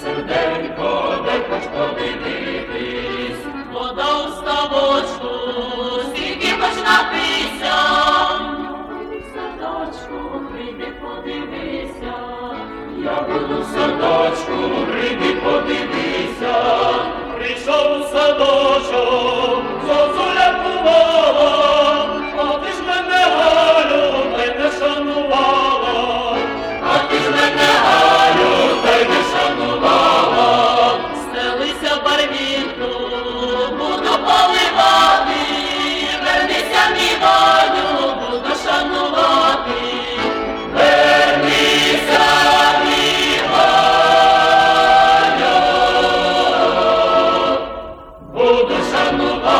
Серденько, дай хоч подивитись, вода у. садочку, прийди, подивися, я буду в садочку, прийди, подивися, прийшов у садочок. Lord.